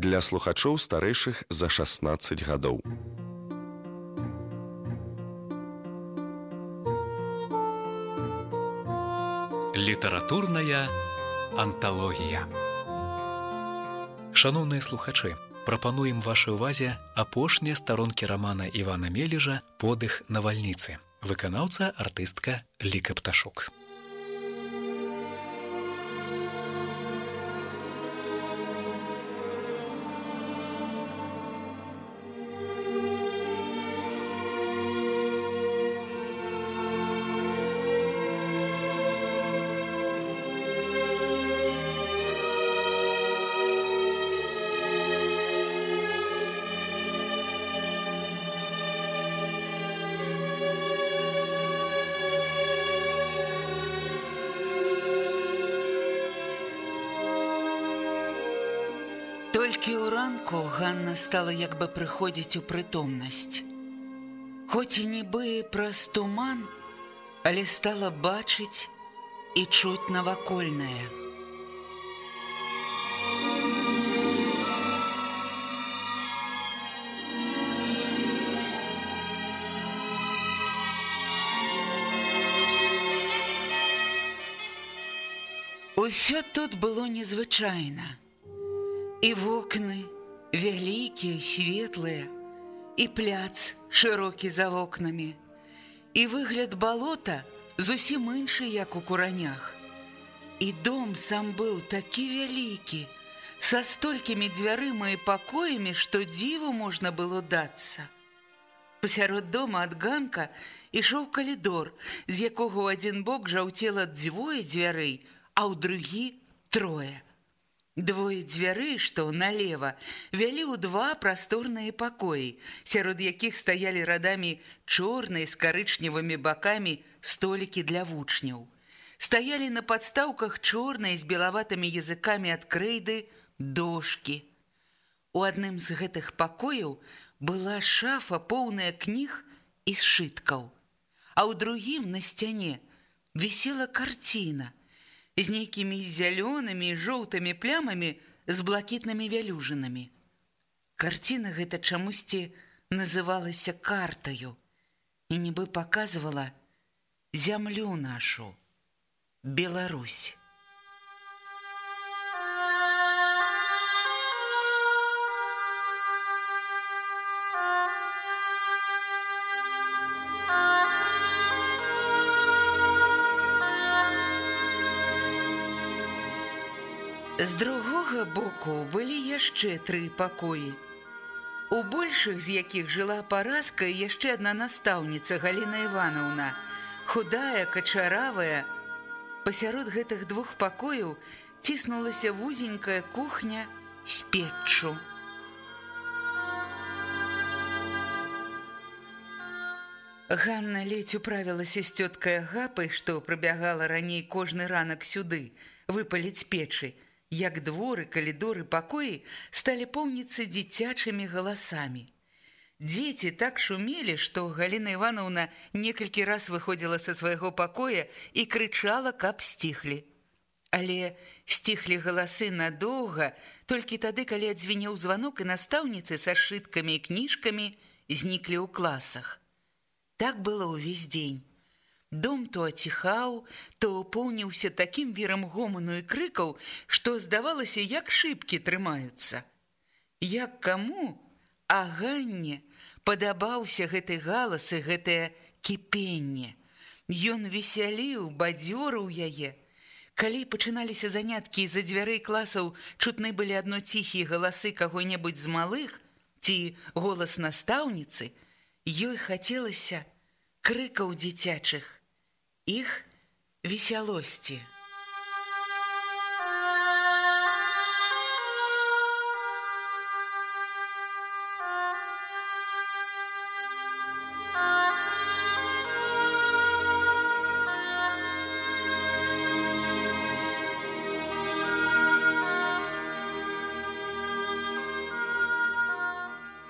для слухачоў старэйшых за 16 гадоў. Літаратурная анталогія. Шаноўныя слухачы, прапануем вашай увазе апошнія старонкі рамана Івана Мележа подых навальніцы. Выканаўца артыстка Ліка пташук. Толькі ў ранку Ганна стала як бы прыходзіць у прытомнасць. Хоць і нібы праз туман, але стала бачыць і чуць навакольнае. Усё тут было незвычайна. І вокны вялікія, светлыя, і пляц шырокі за вокнамі. І выгляд балота зусім іншы, як у куранях. І дом сам быў такі вялікі, са столькімі дзвярыма і пакоямі, што дзіву можна было дацца. Пасярод дома ад ганка ішоў калідор, з якога ў адзін бок жаўцела дзвое дзвярэй, а ў другі трое. Двое дзвярэй, што налева, вялі ў два прасторныя пакоі, сярод якіх стаялі радамі чорныя з карычневымі бакамі столікі для вучняў. Стаялі на падстаўках чорныя з белаватымі языкамі ад крэйды дошкі. У адным з гэтых пакояў была шафа поўная кніг і сшыткаў, а ў другім на сцяне вісела карціна – з нейкімі зялёнымі і жоўтымі плямамі з блакітнымі вялюжынамі. Карціна гэта чамусьці называлася картаю і нібы паказвала зямлю нашу, Беларусь. З другога боку былі яшчэ тры пакоі. У большых з якіх жыла паразка яшчэ адна настаўніца Галіна Івановна, худая, качаравая. Пасярод гэтых двух пакояў ціснулася вузенькая кухня з печчу. Ганна ледзь управілася з цёткай гапай, што прыбягала раней кожны ранак сюды, выпаліць печы, як дворы, калідоры пакоі сталі поўніцца дзіцячымі галасамі. Дзеці так шумелі, што Галіна Івановна некалькі раз выходзіла са свайго пакоя і крычала, каб сціхлі. Але сціхлі галасы надоўга, толькі тады, калі адзвінеў званок і настаўніцы са сшыткамі і кніжкамі зніклі ў класах. Так было ўвесь дзень. Дом то аціхаў, то поўніўся такім вірам гоману і крыкаў, што здавалася, як шыбкі трымаюцца. Як каму, а Ганне падабаўся гэты галас і гэтае кіпенне. Ён весяліў, бадзёрыў яе. Калі пачыналіся заняткі з-за дзвярэй класаў, чутны былі адно ціхія галасы каго-небудзь з малых ці голас настаўніцы, ёй хацелася крыкаў дзіцячых іх весялосці.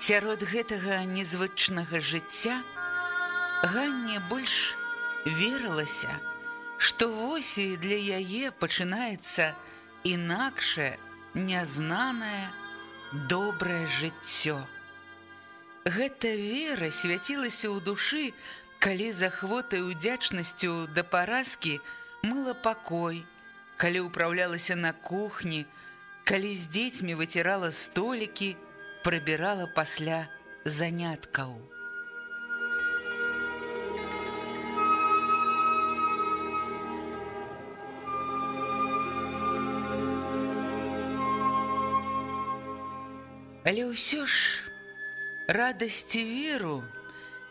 Сярод гэтага незвычнага жыцця Ганне больш верылася, што вось і для яе пачынаецца інакшае, нязнанае, добрае жыццё. Гэта вера свяцілася ў душы, калі з ахвотай удзячнасцю да паразкі мыла пакой, калі ўпраўлялася на кухні, калі з дзецьмі выцірала столікі, прыбірала пасля заняткаў. Але ўсё ж радасці веру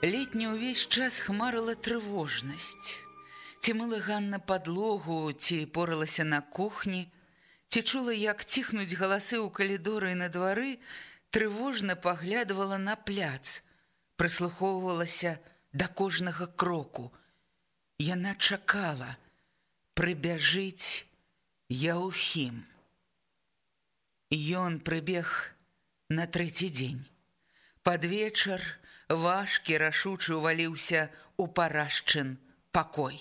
летні ўвесь час хмарыла трывожнасць. Ці мыла Ганна падлогу, ці поралася на кухні, ці чула, як ціхнуць галасы ў калідоры на двары, трывожна паглядывала на пляц, прыслухоўвалася да кожнага кроку. Яна чакала, прыбяжыць Яухім. Ён прыбег на трэці дзень. Пад вечар важкі рашучы ўваліўся ў парашчын пакой.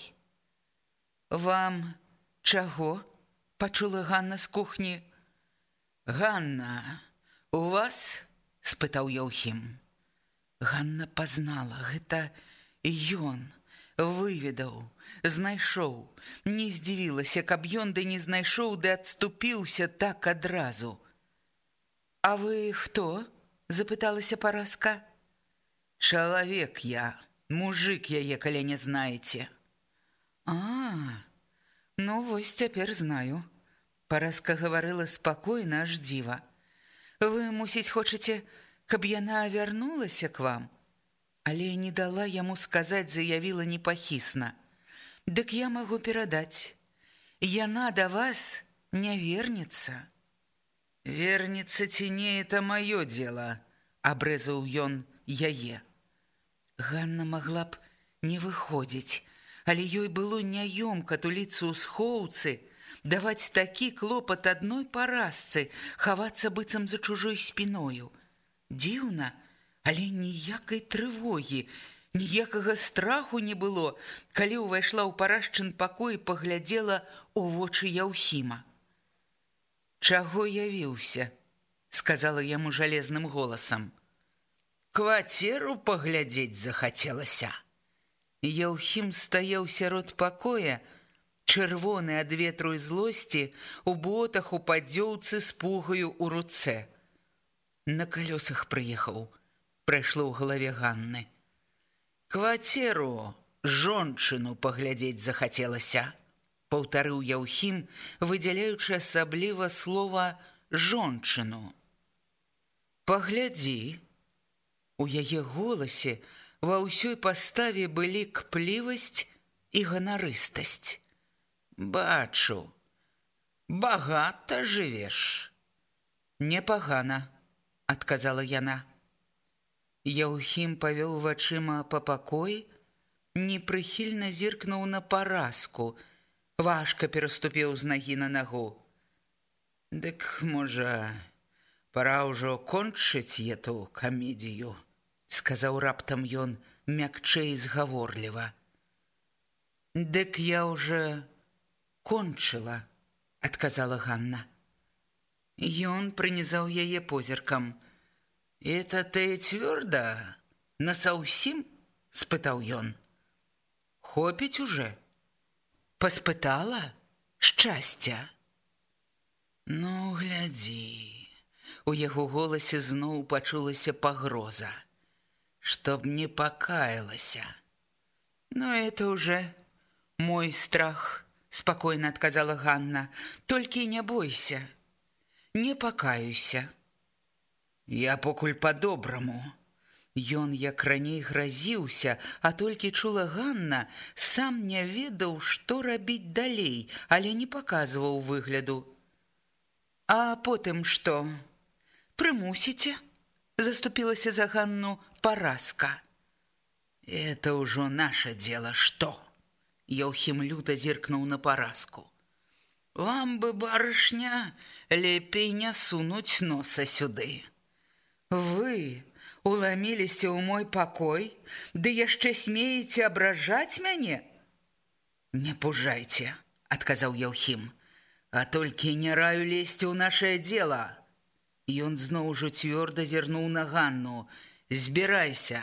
Вам чаго? пачула Ганна з кухні. Ганна, у вас спытаў Яўхім. Ганна пазнала гэта ён выведаў, знайшоў, не здзівілася, каб ён ды не знайшоў ды адступіўся так адразу. А вы хто? запыталася паразка. Чалавек я, мужик яе каля не знаеце. А, ну вось цяпер знаю. Паразка гаварыла спакойна аж дзіва. Вы мусіць хочаце, каб яна вярнулася к вам, але не дала яму сказаць, заявіла непахісна. Дык я магу перадаць. Яна да вас не вернецца. Вернецца ці не это маё дело, абрэзаў ён яе. Ганна магла б не выходзіць, але ёй было няёмка туліцца ў схоўцы, даваць такі клопат адной парасцы, хавацца быццам за чужой спіною. Дзіўна, але ніякай трывогі, ніякага страху не было, калі ўвайшла ў парашчын пакой і паглядзела ў вочы Яўхіма. Чаго явіўся, сказала яму жалезным голасам кватэру паглядзець захацелася. Яўхім стаяў сярод пакоя, чырвоны ад ветру і злосці, у ботах у падзёўцы з пугаю ў руцэ. На калёсах прыехаў, прайшло ў галаве Ганны. Кватэру жончыну паглядзець захацелася, паўтарыў Яўхім, выдзяляючы асабліва слова жончыну. Паглядзі, У яе голасе ва ўсёй паставе былі кплівасць і ганарыстасць. Бачу, багата жывеш. Непагана, адказала яна. Яўхім павёў вачыма па пакоі, непрыхільна зіркнуў на паразку, важка пераступіў з нагі на нагу. Дык, можа, пора ўжо кончыць эту камедію сказаў раптам ён мякчэй згаворліва. Дык я уже кончыла, адказала Ганна. Ён прынізаў яе позіркам. Это ты цвёрда насаўсім спытаў ён. Хопіць уже паспытала шчасця. Ну глядзі, у яго голасе зноў пачулася пагроза чтоб не покаялася. Но это уже мой страх, спокойно отказала Ганна. Только не бойся, не покаюся. Я покуль по-доброму. Ён як раней гразіўся, а толькі чула Ганна, сам не ведаў, што рабіць далей, але не паказваў выгляду. А потым што? Прымусіце? заступілася за Ганну паразка. Это ўжо наше дело что? Яухім люта зіркнуў на паразку. Вам бы барышня лепей не сунуць носа сюды. Вы уламіліся ў мой пакой, ды яшчэ смееце абражаць мяне? Не пужайце, адказаў Яухім, а толькі не раю лезці ў наше дело. Ён зноў ужо цвёрда зірнуў на Ганну: «Збірайся.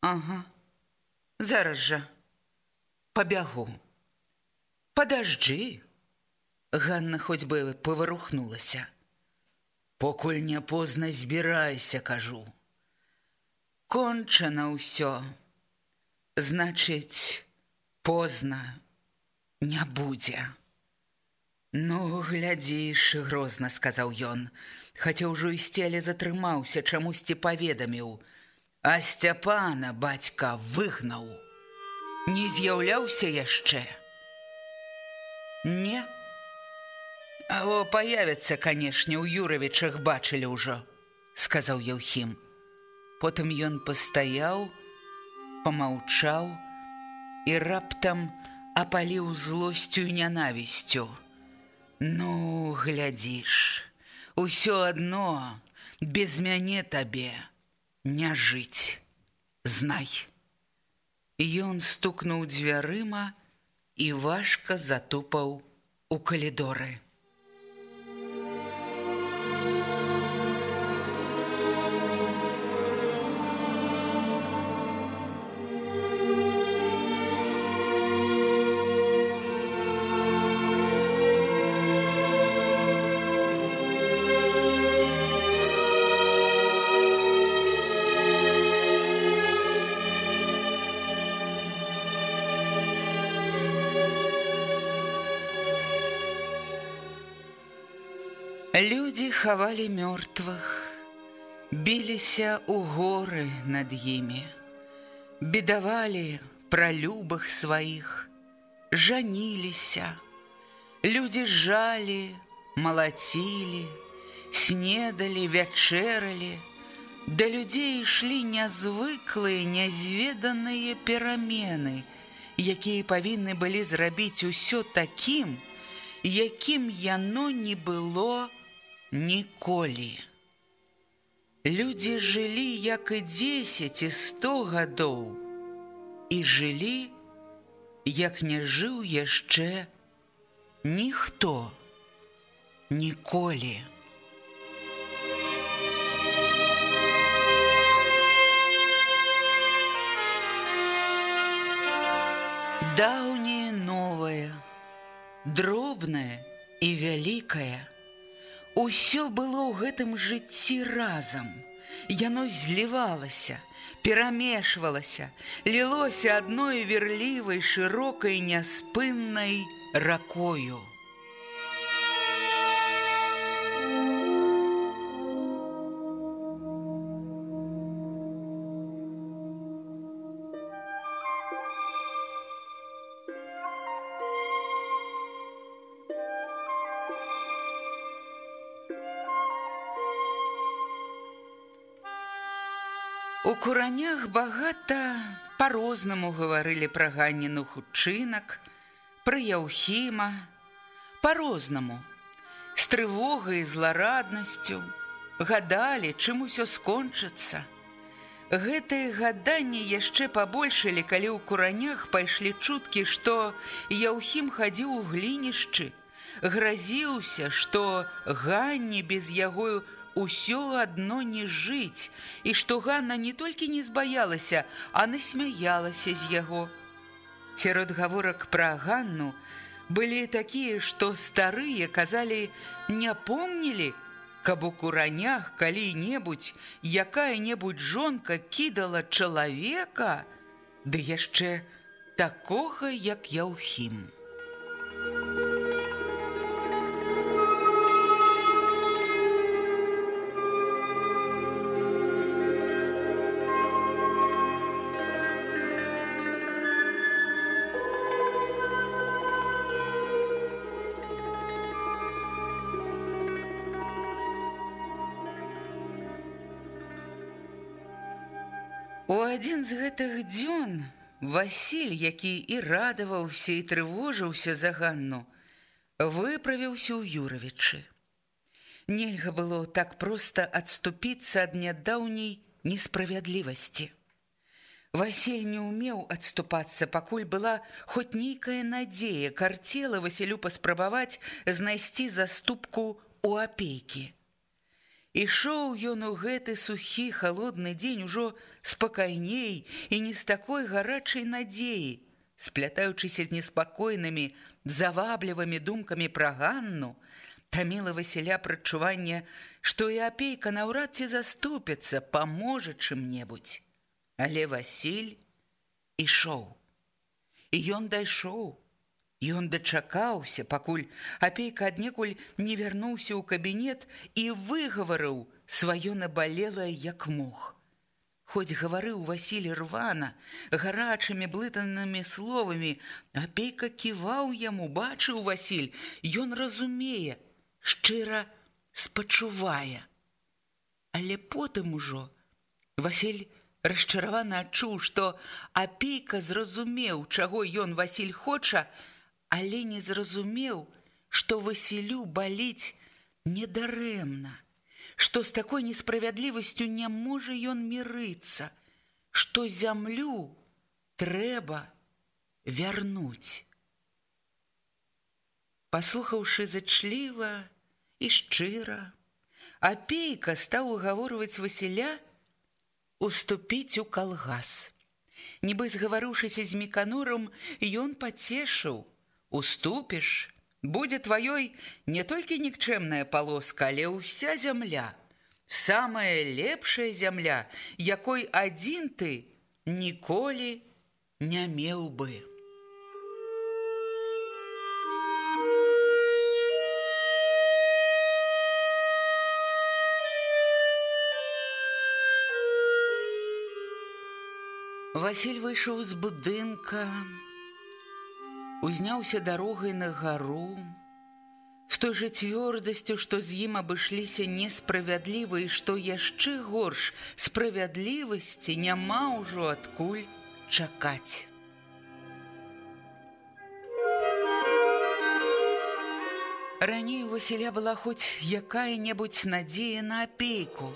Ага. Зараз жа. Пабягу. Падажджы. Ганна хоць бы паварухнулася. Покуль не позна збірайся, кажу. Кончана ўсё. Значыць, позна не будзе. Ну, глядзіш, грозна сказаў ён, хаця ўжо ісці, але затрымаўся, чамусьці паведаміў: А Сцяпана бацька выгнаў. Не з'яўляўся яшчэ. Не. А о, паявіцца, канешне, у Юравічах бачылі ўжо, сказаў Яўхім. Потым ён пастаяў, помаўчаў і раптам апаліў злосцю і нянавісцю. Ну, глядзіш, усё адно без мяне табе не жыць. Знай. Ён стукнуў дзвярыма і важка затупаў у калідоры. Хавалі мёртвых, біліся ў горы над імі, бедавалі пра любых сваіх, жаніліся, Людзі жалі, малацілі, снедалі, вячэралі, Да людзей ішлі нязвыклыя, нязведаныя перамены, якія павінны былі зрабіць усё такім, якім яно не было, ніколі. Людзі жылі як і 10 і 100 гадоў і жылі, як не жыў яшчэ ніхто ніколі. Даўняе новае, дробнае і вялікае, Усё было ў гэтым жыцці разам. Яно злівалася, перамешвалася, лілося адной верлівай, шырокай, няспыннай ракою. Куранях багата по-рознаму гаварылі пра ганніну хутчынак, пра яўхіма, по-рознаму, з трывогай і злараднасцю, гадалі, чым усё скончыцца. Гэтыя гаданні яшчэ пабольшалі, калі ў куранях пайшлі чуткі, што Яўхім хадзіў у глінішчы, гразіўся, што ганні без яго ўсё адно не жыць, і што Ганна не толькі не збаялася, а насмяялася з яго. Сярод гаворак пра Ганну былі такія, што старыя казалі, не помнілі, каб у куранях калі-небудзь якая-небудзь жонка кідала чалавека, ды яшчэ такога, як Яўхім. Адзін з гэтых дзён Васіль, які і радаваўся і трывожыўся за Ганну, выправіўся ў Юравічы. Нельга было так проста адступіцца ад нядаўняй несправядлівасці. Васіль не ўмеў адступацца, пакуль была хоць нейкая надзея, карцела Васілю паспрабаваць знайсці заступку ў апейкі. Ішоў ён у гэты сухі холодны дзень ужо спакайней і не з такой гарачай надзеі, сплятаючыся з неспакойнымі, заваблівымі думкамі пра Ганну, таміла Васіля прачуванне, што і апейка наўрад ці заступіцца, паможа чым-небудзь. Але Васіль ішоў. І ён дайшоў. Ён дачакаўся, пакуль апейка аднекуль не вярнуўся ў кабінет і выгаварыў сваё набалелае як мог. Хоць гаварыў Васіль рвана, гарачымі блытанымі словамі, апейка ківаў яму, бачыў Васіль, ён разумее, шчыра спачувае. Але потым ужо Васіль расчаравана адчуў, што апейка зразумеў, чаго ён Васіль хоча, але не зразумеў, што Васілю баліць недарэмна, што з такой несправядлівасцю не можа ён мірыцца, што зямлю трэба вярнуць. Паслухаўшы зачліва і шчыра, апейка стаў угаворваць Васіля уступіць у калгас. Нібы згаварушыся з меканурам, ён пацешыў, уступіш, будзе тваёй не толькі нікчэмная палоска, але ўся зямля, самая лепшая зямля, якой адзін ты ніколі не меў бы. Васіль выйшаў з будынка, узняўся дарогай на гару, з той жа цвёрдасцю, што з ім абышліся несправядліва і што яшчэ горш справядлівасці няма ўжо адкуль чакаць. Раней у Васіля была хоць якая-небудзь надзея на апейку,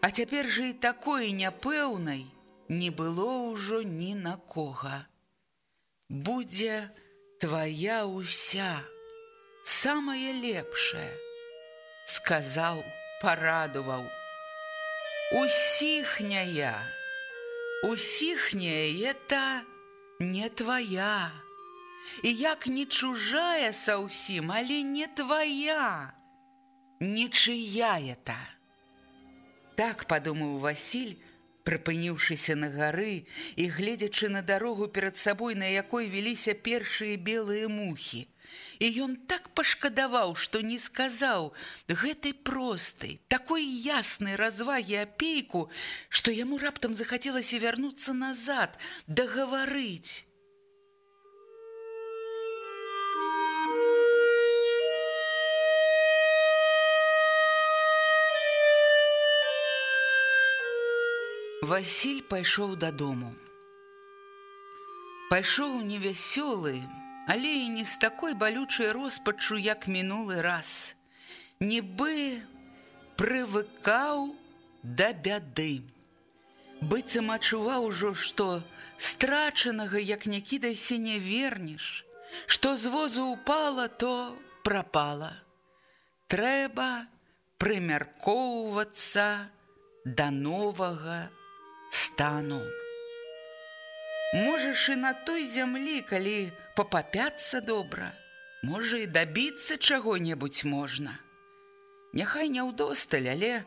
а цяпер жа і такой няпэўнай не было ўжо ні на кога. Будзе, твоя уся самая лепшая сказал порадовал. Усихняя усихняя это не твоя. И як не чужая саусім але не твоя ничья это. Так подумал василь прыпыніўшыся на гары і гледзячы на дарогу перад сабой, на якой вяліся першыя белыя мухі. І ён так пашкадаваў, што не сказаў гэтай простай, такой яснай развагі апейку, што яму раптам захацелася вярнуцца назад, дагаварыць. Васіль пайшоў дадому. Пайшоў невясёлы, але і не з такой балючай роспачу, як мінулы раз. Нібы прывыкаў да бяды. Быццам адчуваў ужо, што страчанага, як не кідайся не вернеш, што з возу упала, то прапала. Трэба прымяркоўвацца да новага стану. Можаш і на той зямлі, калі папапяцца добра, можа і дабіцца чаго-небудзь можна. Няхай не ўдосталь, але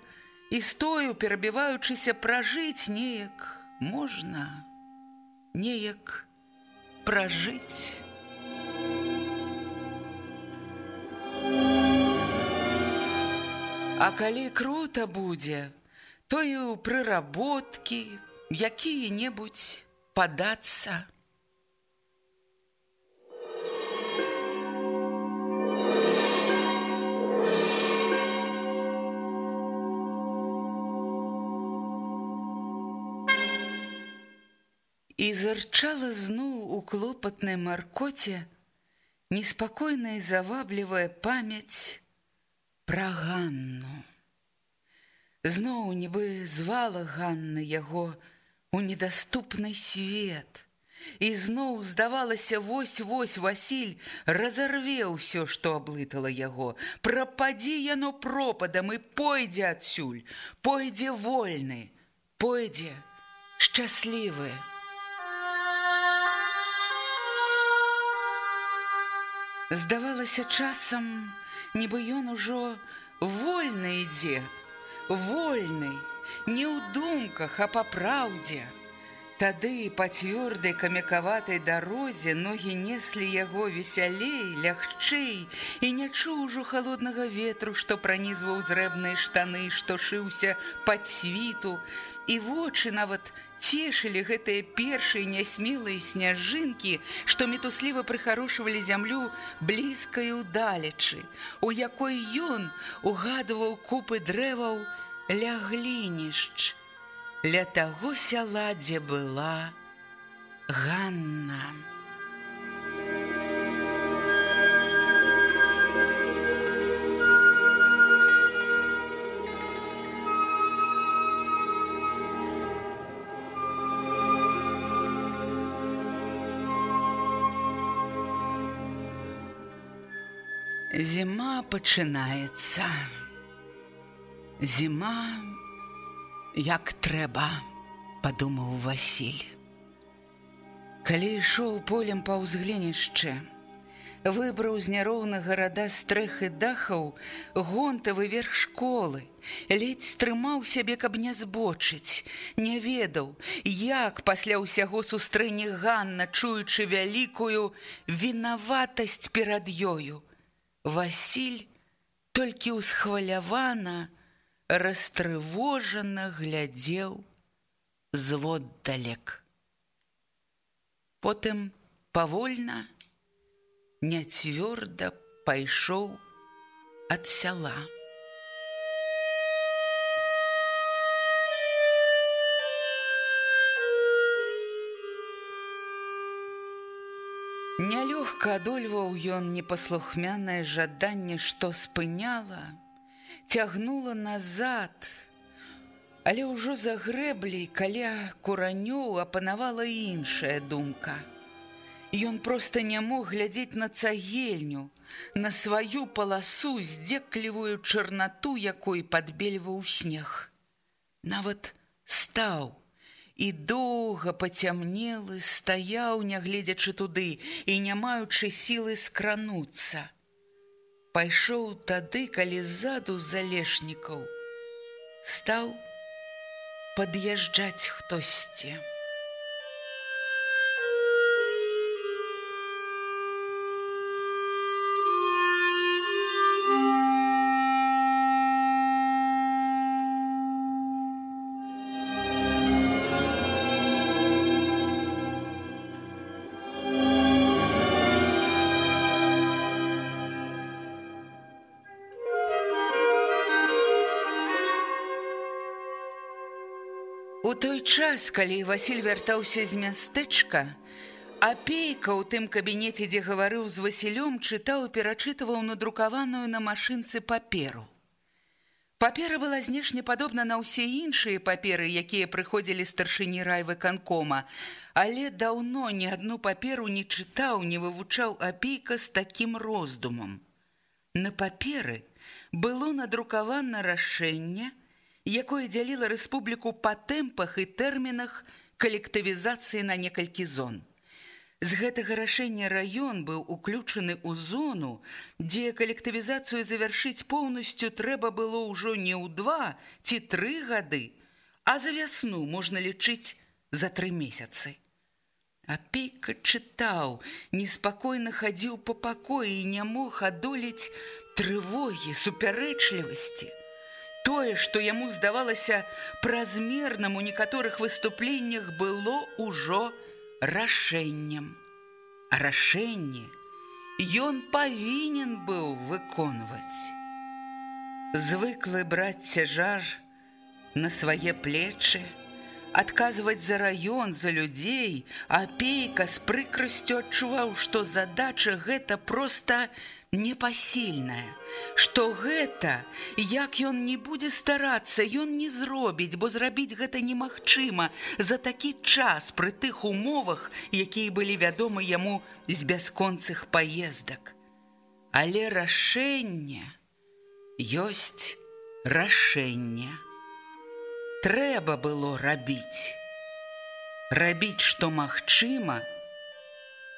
і стою перабіваючыся пражыць неяк можна, неяк пражыць. А калі круто будзе, то і ў прыработкі якія-небудзь падацца. І зарчала зноў у клопатнай маркоце неспакойная заваблівая памяць пра Ганну. Зноў нібы звала Ганна яго у недаступны свет, І зноў здавалася вось-вось Васіль разарве ўсё, што аблытала яго. Прападзі яно пропадам і пойдзе адсюль, пойдзе вольны, пойдзе шчаслівы. Здавалася часам, нібы ён ужо вольны ідзе, вольны, не ў думках, а па праўдзе. Тады па цвёрдай камякаватай дарозе ногі неслі яго весялей, лягчэй і не чуў ужо халоднага ветру, што пранізваў зрэбныя штаны, што шыўся пад світу, і вочы нават цешылі гэтыя першыя нясмелыя сняжынкі, што мітусліва прыхарошвалі зямлю блізкаю далечы, у якой ён угадываў купы дрэваў ляглінішч ля таго сяла, дзе была Ганна. Зіма пачынаецца. Зіма як трэба, падумаў Васіль. Калі ішоў полем па ўзгленішчы, выбраў з няроўных гарада стрэхы дахаў гонтавы верх школы, ледзь стрымаў сябе, каб не збочыць, не ведаў, як пасля ўсяго сустрэне Ганна, чуючы вялікую вінаватасць перад ёю. Васіль толькі ўсхвалявана, растрывожана глядзеў зводдалек. Потым павольна, няцвёрда пайшоў ад сяла. Нялёгка адольваў ён непаслухмянае жаданне, што спыняла, цягнула назад, але ўжо за грэблей каля куранёў апанавала іншая думка. Ён проста не мог глядзець на цагельню, на сваю паласу здзеклівую чарнату, якой падбельваў снег. Нават стаў і доўга пацямнелы, стаяў, нягледзячы туды і не маючы сілы скрануцца пайшоў тады, калі ззаду залешнікаў стаў пад'язджаць хтосьці. Той час, калі Васіль вяртаўся з мястэчка, апейка ў тым кабінеце, дзе гаварыў з Васілём, чытаў і перачытываў надрукаваную на машынцы паперу. Папера была знешне падобна на ўсе іншыя паперы, якія прыходзілі старшыні райвы канкома, але даўно ні адну паперу не чытаў, не вывучаў апейка з такім роздумам. На паперы было надрукавана рашэнне, якое дзяліла рэспубліку па тэмпах і тэрмінах калектывізацыі на некалькі зон. З гэтага рашэння раён быў уключаны ў зону, дзе калектывізацыю завяршыць поўнасцю трэба было ўжо не ў два ці тры гады, а за вясну можна лічыць за тры месяцы. Апейка чытаў, неспакойна хадзіў па пакоі і не мог адолець трывогі, супярэчлівасці. Тое, што яму здавалася празмерным у некаторых выступленнях было ўжо рашэннем. А рашэнне ён павінен быў выконваць. Звыклы браць цяжар на свае плечы, адказваць за раён за людзей, апейка з прыкрасцю адчуваў, што задача гэта проста непасільнае, што гэта, як ён не будзе старацца, ён не зробіць, бо зрабіць гэта немагчыма за такі час пры тых умовах, якія былі вядомы яму з бясконцых паездак. Але рашэнне ёсць рашэнне. Трэба было рабіць. Рабіць, што магчыма,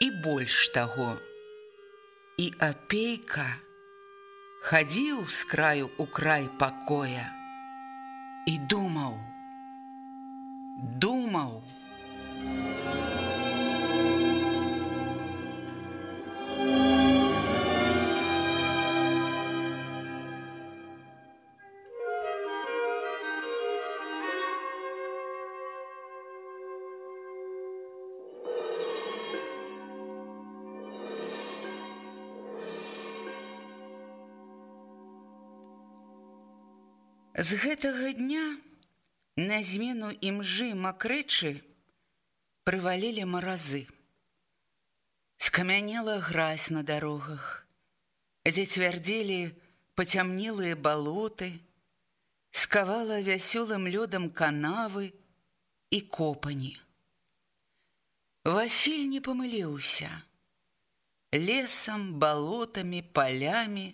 і больш таго, і апейка хадзіў з краю ў край пакоя і думаў, думаў, З гэтага дня на змену імжы макрэчы прывалілі маразы. Скамянела гразь на дарогах, дзе цвярдзелі пацямнелыя балоты, скавала вясёлым лёдам канавы і копані. Васіль не памыліўся. Лесам, балотамі, палямі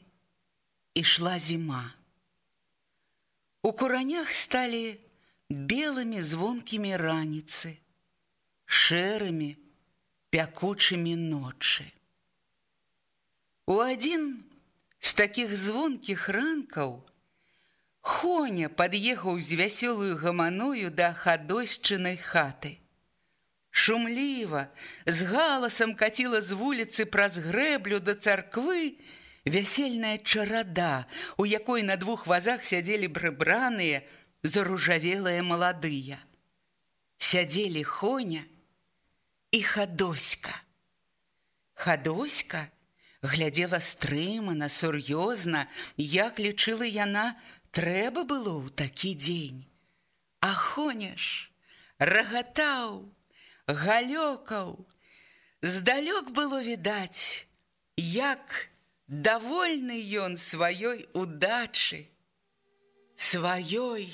ішла зіма. У куранях сталі белымі звонкімі раніцы, шэрымі пякучымі ночы. У адзін з такіх звонкіх ранкаў Хоня пад'ехаў з вясёлую гаманою да хадойшчынай хаты. Шумліва, з галасам каціла з вуліцы праз грэблю да царквы, вясельная чарада, у якой на двух вазах сядзелі прыбраныя, заружавелыя маладыя. Сядзелі Хоня і хадоська. Хадоська глядзела стрымана, сур'ёзна, як лічыла яна, трэба было ў такі дзень. А Хоняш рагатаў, галёкаў, здалёк было відаць, як довольны ён сваёй удачы, сваёй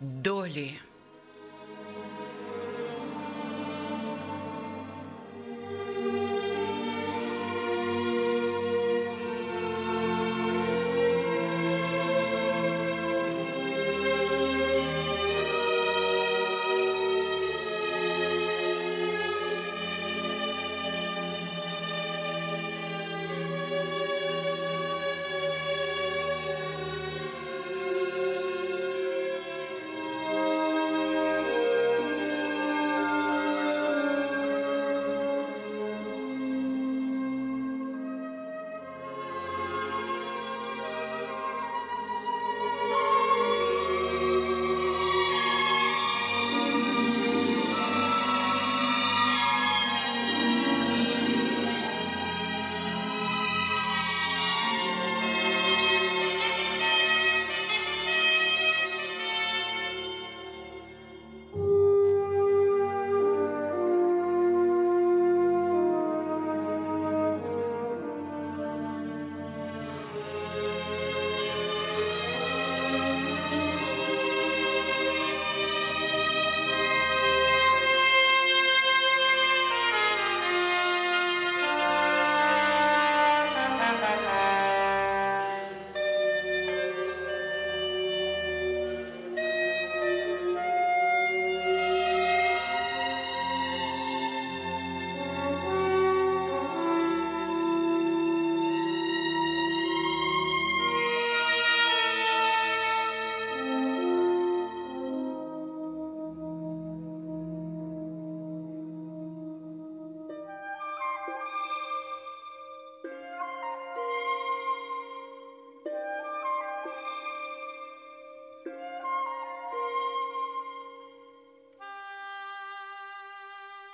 долі.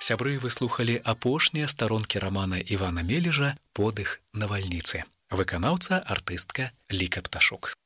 Сябры выслухалі апошнія старонкі рамана Івана Мележа подых навальніцы. Выканаўца артыстка Ліка Пташук.